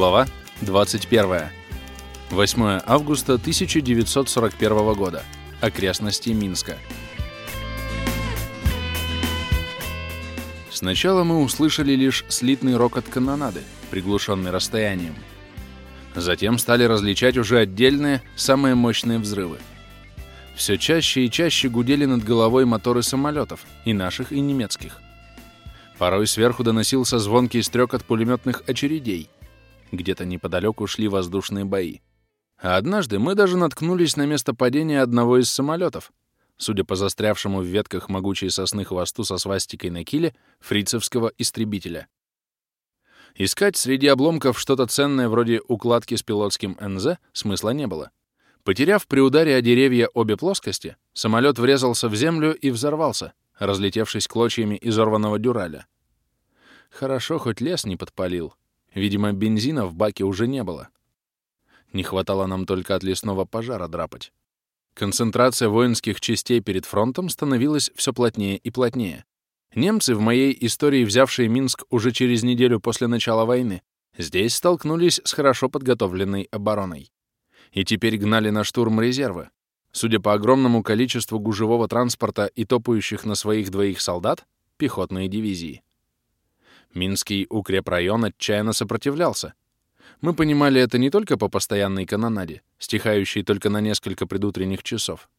Глава 21. 8 августа 1941 года. Окрестности Минска. Сначала мы услышали лишь слитный рокот канонады, приглушенный расстоянием. Затем стали различать уже отдельные, самые мощные взрывы. Все чаще и чаще гудели над головой моторы самолетов, и наших, и немецких. Порой сверху доносился звонкий стрек от пулеметных очередей. Где-то неподалеку шли воздушные бои. А однажды мы даже наткнулись на место падения одного из самолетов, судя по застрявшему в ветках могучей сосны хвосту со свастикой на киле фрицевского истребителя. Искать среди обломков что-то ценное вроде укладки с пилотским НЗ смысла не было. Потеряв при ударе о деревья обе плоскости, самолет врезался в землю и взорвался, разлетевшись клочьями изорванного дюраля. Хорошо, хоть лес не подпалил. Видимо, бензина в баке уже не было. Не хватало нам только от лесного пожара драпать. Концентрация воинских частей перед фронтом становилась все плотнее и плотнее. Немцы, в моей истории взявшие Минск уже через неделю после начала войны, здесь столкнулись с хорошо подготовленной обороной. И теперь гнали на штурм резервы. Судя по огромному количеству гужевого транспорта и топающих на своих двоих солдат, пехотные дивизии. Минский укрепрайон отчаянно сопротивлялся. Мы понимали это не только по постоянной канонаде, стихающей только на несколько предутренних часов,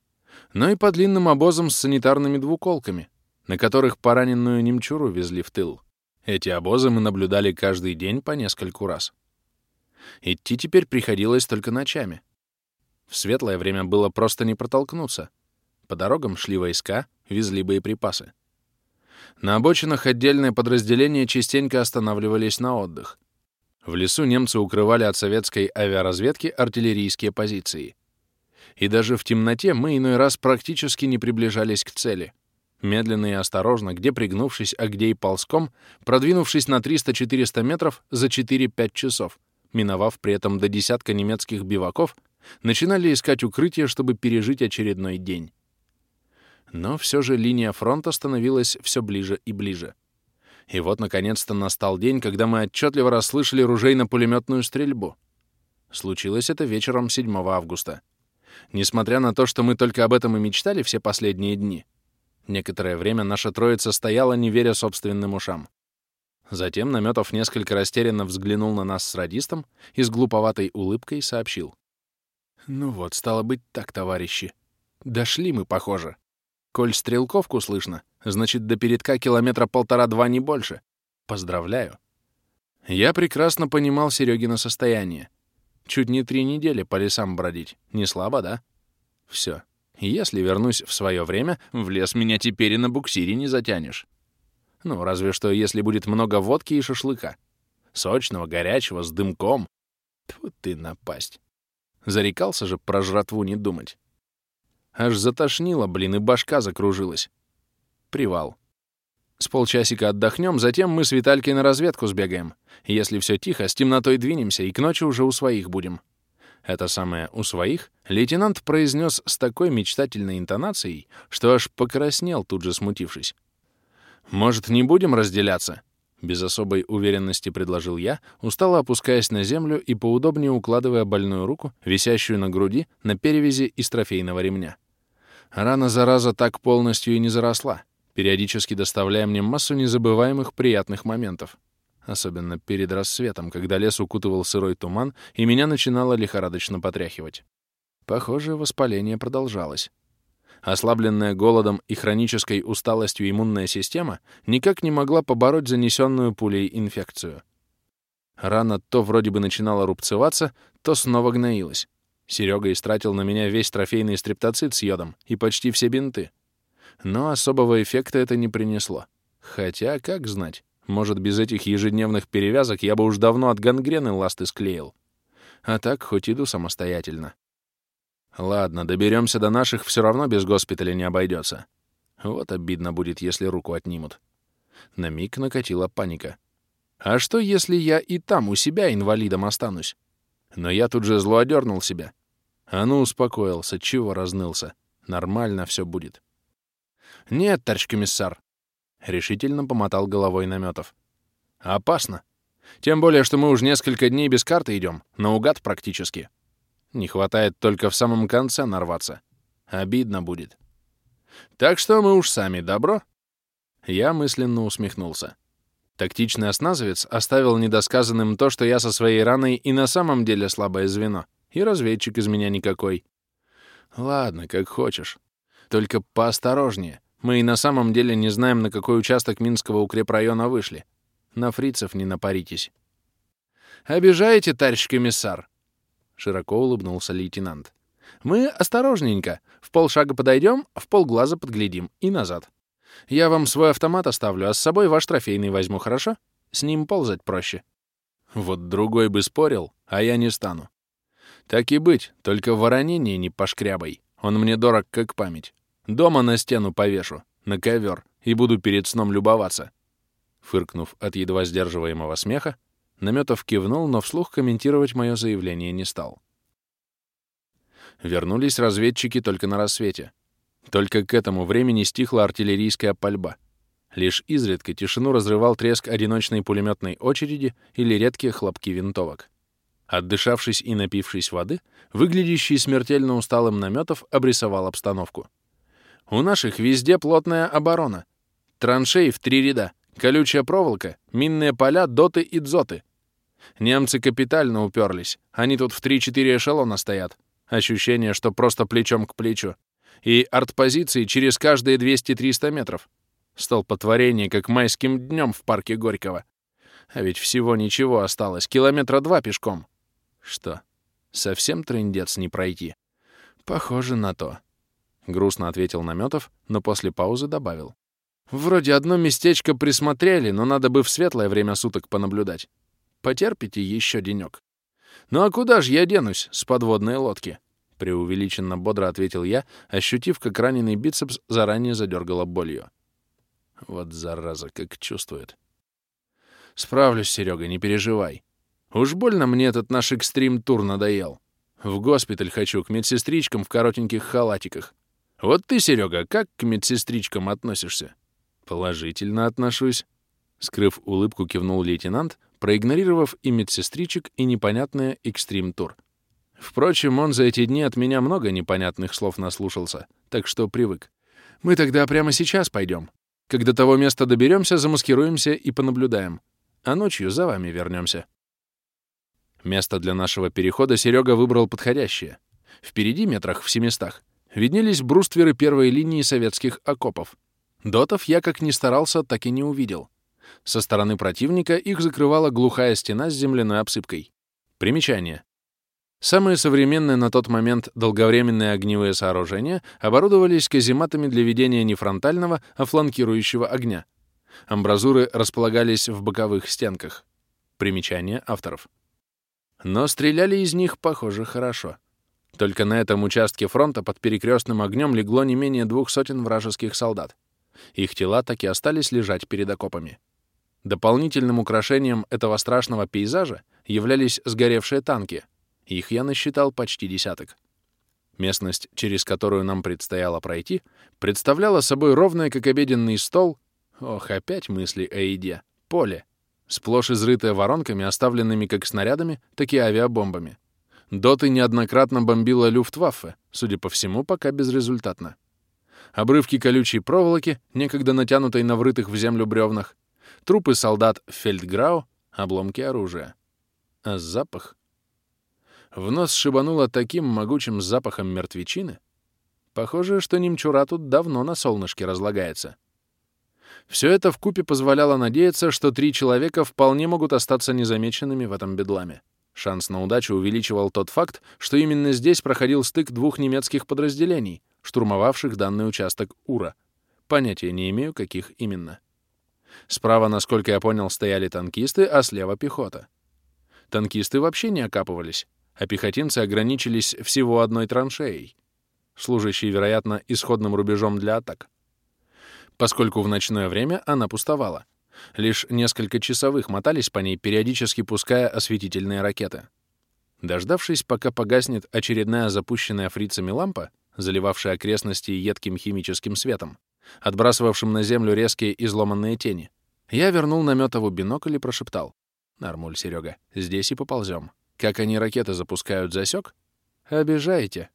но и по длинным обозам с санитарными двуколками, на которых пораненную немчуру везли в тыл. Эти обозы мы наблюдали каждый день по нескольку раз. Идти теперь приходилось только ночами. В светлое время было просто не протолкнуться. По дорогам шли войска, везли боеприпасы. На обочинах отдельные подразделения частенько останавливались на отдых. В лесу немцы укрывали от советской авиаразведки артиллерийские позиции. И даже в темноте мы иной раз практически не приближались к цели. Медленно и осторожно, где пригнувшись, а где и ползком, продвинувшись на 300-400 метров за 4-5 часов, миновав при этом до десятка немецких биваков, начинали искать укрытие, чтобы пережить очередной день. Но все же линия фронта становилась все ближе и ближе. И вот, наконец-то, настал день, когда мы отчетливо расслышали ружейно-пулеметную стрельбу. Случилось это вечером 7 августа. Несмотря на то, что мы только об этом и мечтали все последние дни, некоторое время наша троица стояла, не веря собственным ушам. Затем Наметов несколько растерянно взглянул на нас с радистом и с глуповатой улыбкой сообщил. «Ну вот, стало быть так, товарищи. Дошли мы, похоже». Коль стрелковку слышно, значит, до передка километра полтора-два не больше. Поздравляю. Я прекрасно понимал Серегина состояние. Чуть не три недели по лесам бродить. Не слабо, да? Все. Если вернусь в свое время, в лес меня теперь и на буксире не затянешь. Ну, разве что, если будет много водки и шашлыка. Сочного, горячего, с дымком. Тьфу ты напасть. Зарекался же про жратву не думать. Аж затошнило, блин, и башка закружилась. Привал. С полчасика отдохнем, затем мы с Виталькой на разведку сбегаем. Если все тихо, с темнотой двинемся, и к ночи уже у своих будем. Это самое «у своих» лейтенант произнес с такой мечтательной интонацией, что аж покраснел, тут же смутившись. «Может, не будем разделяться?» Без особой уверенности предложил я, устало опускаясь на землю и поудобнее укладывая больную руку, висящую на груди, на перевязи из трофейного ремня. Рана зараза так полностью и не заросла, периодически доставляя мне массу незабываемых приятных моментов. Особенно перед рассветом, когда лес укутывал сырой туман, и меня начинало лихорадочно потряхивать. Похоже, воспаление продолжалось. Ослабленная голодом и хронической усталостью иммунная система никак не могла побороть занесенную пулей инфекцию. Рана то вроде бы начинала рубцеваться, то снова гноилась. Серега истратил на меня весь трофейный стрептоцит с йодом и почти все бинты. Но особого эффекта это не принесло. Хотя, как знать, может, без этих ежедневных перевязок я бы уж давно от гангрены ласты склеил. А так хоть иду самостоятельно. Ладно, доберемся до наших, все равно без госпиталя не обойдется. Вот обидно будет, если руку отнимут. На миг накатила паника. А что, если я и там у себя инвалидом останусь? Но я тут же зло одернул себя. А ну, успокоился, чего разнылся. Нормально все будет. «Нет, товарищ комиссар», — решительно помотал головой Наметов. «Опасно. Тем более, что мы уж несколько дней без карты идем, наугад практически. Не хватает только в самом конце нарваться. Обидно будет. Так что мы уж сами, добро?» Я мысленно усмехнулся. Тактичный осназовец оставил недосказанным то, что я со своей раной и на самом деле слабое звено, и разведчик из меня никакой. Ладно, как хочешь. Только поосторожнее. Мы и на самом деле не знаем, на какой участок Минского укрепрайона вышли. На фрицев не напаритесь. «Обижаете, товарищ комиссар?» Широко улыбнулся лейтенант. «Мы осторожненько. В полшага подойдем, в полглаза подглядим и назад. Я вам свой автомат оставлю, а с собой ваш трофейный возьму, хорошо? С ним ползать проще». Вот другой бы спорил, а я не стану. Так и быть, только воронение не пошкрябай. Он мне дорог, как память. Дома на стену повешу, на ковер, и буду перед сном любоваться. Фыркнув от едва сдерживаемого смеха, Наметов кивнул, но вслух комментировать мое заявление не стал. Вернулись разведчики только на рассвете. Только к этому времени стихла артиллерийская пальба. Лишь изредка тишину разрывал треск одиночной пулеметной очереди или редкие хлопки винтовок. Отдышавшись и напившись воды, выглядящий смертельно усталым Наметов обрисовал обстановку. «У наших везде плотная оборона. Траншеи в три ряда, колючая проволока, минные поля, доты и дзоты. Немцы капитально уперлись. Они тут в 3-4 эшелона стоят. Ощущение, что просто плечом к плечу. И артпозиции через каждые 200-300 метров. Столпотворение, как майским днем в парке Горького. А ведь всего ничего осталось, километра два пешком. Что, совсем трындец не пройти? Похоже на то. Грустно ответил Наметов, но после паузы добавил. Вроде одно местечко присмотрели, но надо бы в светлое время суток понаблюдать. Потерпите еще денек. Ну а куда же я денусь с подводной лодки? Преувеличенно бодро ответил я, ощутив, как раненый бицепс заранее задергало болью. Вот зараза, как чувствует. Справлюсь, Серега, не переживай. Уж больно мне этот наш экстрим-тур надоел. В госпиталь хочу, к медсестричкам в коротеньких халатиках. Вот ты, Серега, как к медсестричкам относишься? Положительно отношусь. Скрыв улыбку, кивнул лейтенант, проигнорировав и медсестричек, и непонятное экстрим-тур. Впрочем, он за эти дни от меня много непонятных слов наслушался, так что привык. Мы тогда прямо сейчас пойдем. Когда того места доберемся, замаскируемся и понаблюдаем. А ночью за вами вернемся. Место для нашего перехода Серега выбрал подходящее. Впереди, метрах в семистах, виднелись брустверы первой линии советских окопов. Дотов я, как ни старался, так и не увидел. Со стороны противника их закрывала глухая стена с земляной обсыпкой. Примечание. Самые современные на тот момент долговременные огневые сооружения оборудовались казематами для ведения не фронтального, а фланкирующего огня. Амбразуры располагались в боковых стенках. Примечание авторов. Но стреляли из них, похоже, хорошо. Только на этом участке фронта под перекрестным огнем легло не менее двух сотен вражеских солдат. Их тела так и остались лежать перед окопами. Дополнительным украшением этого страшного пейзажа являлись сгоревшие танки. Их я насчитал почти десяток. Местность, через которую нам предстояло пройти, представляла собой ровное, как обеденный стол, ох, опять мысли о еде, поле, сплошь изрытое воронками, оставленными как снарядами, так и авиабомбами. Доты неоднократно бомбила Люфтваффе, судя по всему, пока безрезультатно. Обрывки колючей проволоки, некогда натянутой на врытых в землю бревнах, трупы солдат Фельдграу, обломки оружия. А запах? В нос шибануло таким могучим запахом мертвечины. Похоже, что немчура тут давно на солнышке разлагается. Все это вкупе позволяло надеяться, что три человека вполне могут остаться незамеченными в этом бедламе. Шанс на удачу увеличивал тот факт, что именно здесь проходил стык двух немецких подразделений, штурмовавших данный участок Ура. Понятия не имею, каких именно. Справа, насколько я понял, стояли танкисты, а слева — пехота. Танкисты вообще не окапывались, а пехотинцы ограничились всего одной траншеей, служащей, вероятно, исходным рубежом для атак. Поскольку в ночное время она пустовала. Лишь несколько часовых мотались по ней, периодически пуская осветительные ракеты. Дождавшись, пока погаснет очередная запущенная фрицами лампа, заливавшая окрестности едким химическим светом, отбрасывавшим на землю резкие изломанные тени. Я вернул Наметову бинокль и прошептал. Нормуль, Серега. Здесь и поползем. Как они ракеты запускают, засек? Обижаете.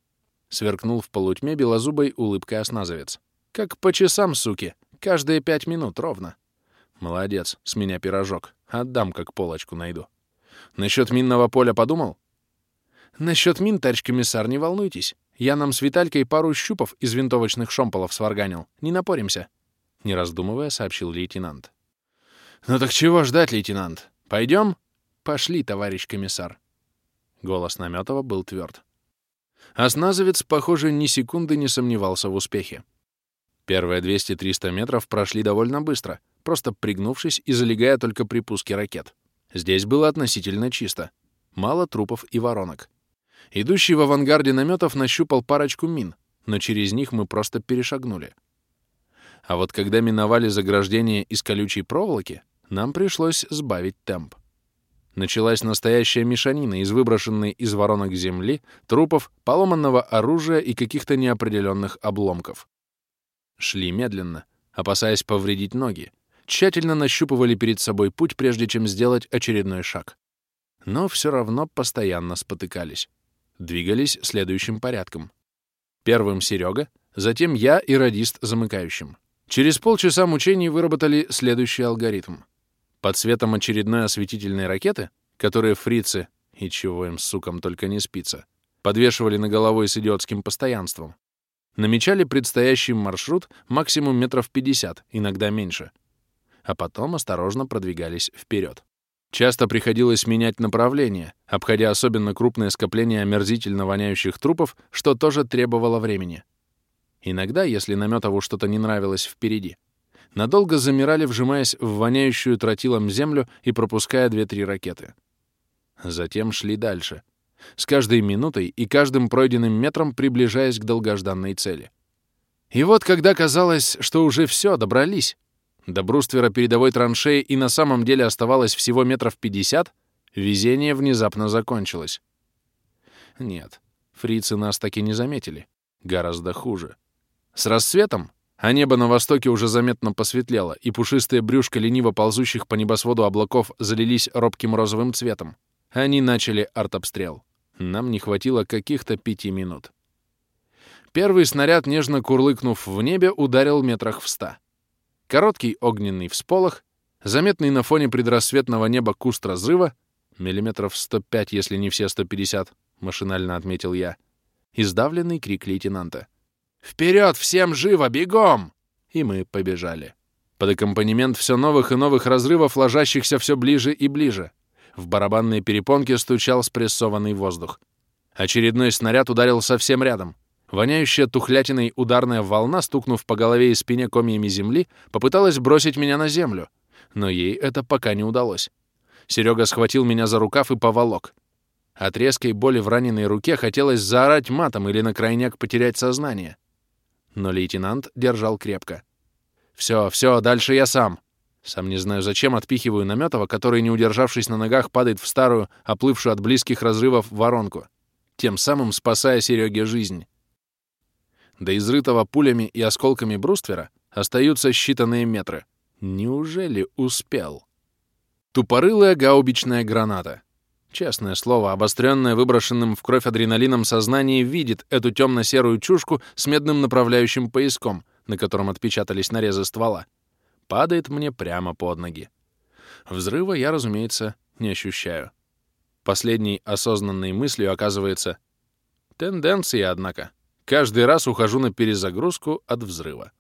Сверкнул в полутьме белозубой улыбкой осназовец. Как по часам, суки. Каждые пять минут ровно. Молодец, с меня пирожок. Отдам, как полочку найду. Насчет минного поля подумал? Насчет мин, товарищ комиссар, не волнуйтесь. Я нам с Виталькой пару щупов из винтовочных шомполов сварганил. Не напоримся. Не раздумывая, сообщил лейтенант. «Ну так чего ждать, лейтенант? Пойдем?» «Пошли, товарищ комиссар». Голос Наметова был тверд. Осназовец, похоже, ни секунды не сомневался в успехе. Первые 200-300 метров прошли довольно быстро, просто пригнувшись и залегая только при пуске ракет. Здесь было относительно чисто. Мало трупов и воронок. Идущий в авангарде наметов нащупал парочку мин, но через них мы просто перешагнули. А вот когда миновали заграждение из колючей проволоки, нам пришлось сбавить темп. Началась настоящая мешанина из выброшенной из воронок земли, трупов, поломанного оружия и каких-то неопределенных обломков. Шли медленно, опасаясь повредить ноги, тщательно нащупывали перед собой путь, прежде чем сделать очередной шаг. Но все равно постоянно спотыкались. Двигались следующим порядком. Первым Серега, затем я и радист замыкающим. Через полчаса мучений выработали следующий алгоритм. Под светом очередной осветительной ракеты, которые фрицы, и чего им, сукам, только не спится, подвешивали на головой с идиотским постоянством, намечали предстоящий маршрут максимум метров 50, иногда меньше — а потом осторожно продвигались вперед. Часто приходилось менять направление, обходя особенно крупные скопления омерзительно воняющих трупов, что тоже требовало времени. Иногда, если Наметову что-то не нравилось впереди, надолго замирали, вжимаясь в воняющую тротилом землю и пропуская две-три ракеты. Затем шли дальше, с каждой минутой и каждым пройденным метром приближаясь к долгожданной цели. И вот, когда казалось, что уже все, добрались, до бруствера передовой траншеи и на самом деле оставалось всего метров пятьдесят, везение внезапно закончилось. Нет, фрицы нас таки не заметили. Гораздо хуже. С рассветом, а небо на востоке уже заметно посветлело, и пушистые брюшка лениво ползущих по небосводу облаков залились робким розовым цветом, они начали артобстрел. Нам не хватило каких-то пяти минут. Первый снаряд, нежно курлыкнув в небе, ударил метрах в ста. Короткий огненный всполох, заметный на фоне предрассветного неба куст разрыва, миллиметров 105, если не все 150, машинально отметил я, и сдавленный крик лейтенанта. «Вперед! Всем живо! Бегом!» И мы побежали. Под аккомпанемент все новых и новых разрывов, ложащихся все ближе и ближе. В барабанные перепонки стучал спрессованный воздух. Очередной снаряд ударил совсем рядом. Воняющая тухлятиной ударная волна, стукнув по голове и спине комьями земли, попыталась бросить меня на землю, но ей это пока не удалось. Серега схватил меня за рукав и поволок. От резкой боли в раненой руке хотелось заорать матом или на крайняк потерять сознание. Но лейтенант держал крепко. «Все, все, дальше я сам». Сам не знаю, зачем отпихиваю Наметова, который, не удержавшись на ногах, падает в старую, оплывшую от близких разрывов воронку, тем самым спасая Сереге жизнь. До изрытого пулями и осколками бруствера остаются считанные метры. Неужели успел? Тупорылая гаубичная граната. Честное слово, обостренное выброшенным в кровь адреналином сознание видит эту темно-серую чушку с медным направляющим пояском, на котором отпечатались нарезы ствола. Падает мне прямо под ноги. Взрыва я, разумеется, не ощущаю. Последней осознанной мыслью оказывается тенденция, однако. Каждый раз ухожу на перезагрузку от взрыва.